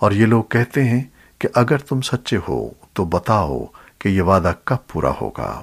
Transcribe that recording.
اور یہ لوگ کہتے ہیں کہ اگر تم سچے ہو تو بتاؤ کہ یہ وعدہ کب پورا ہوگا۔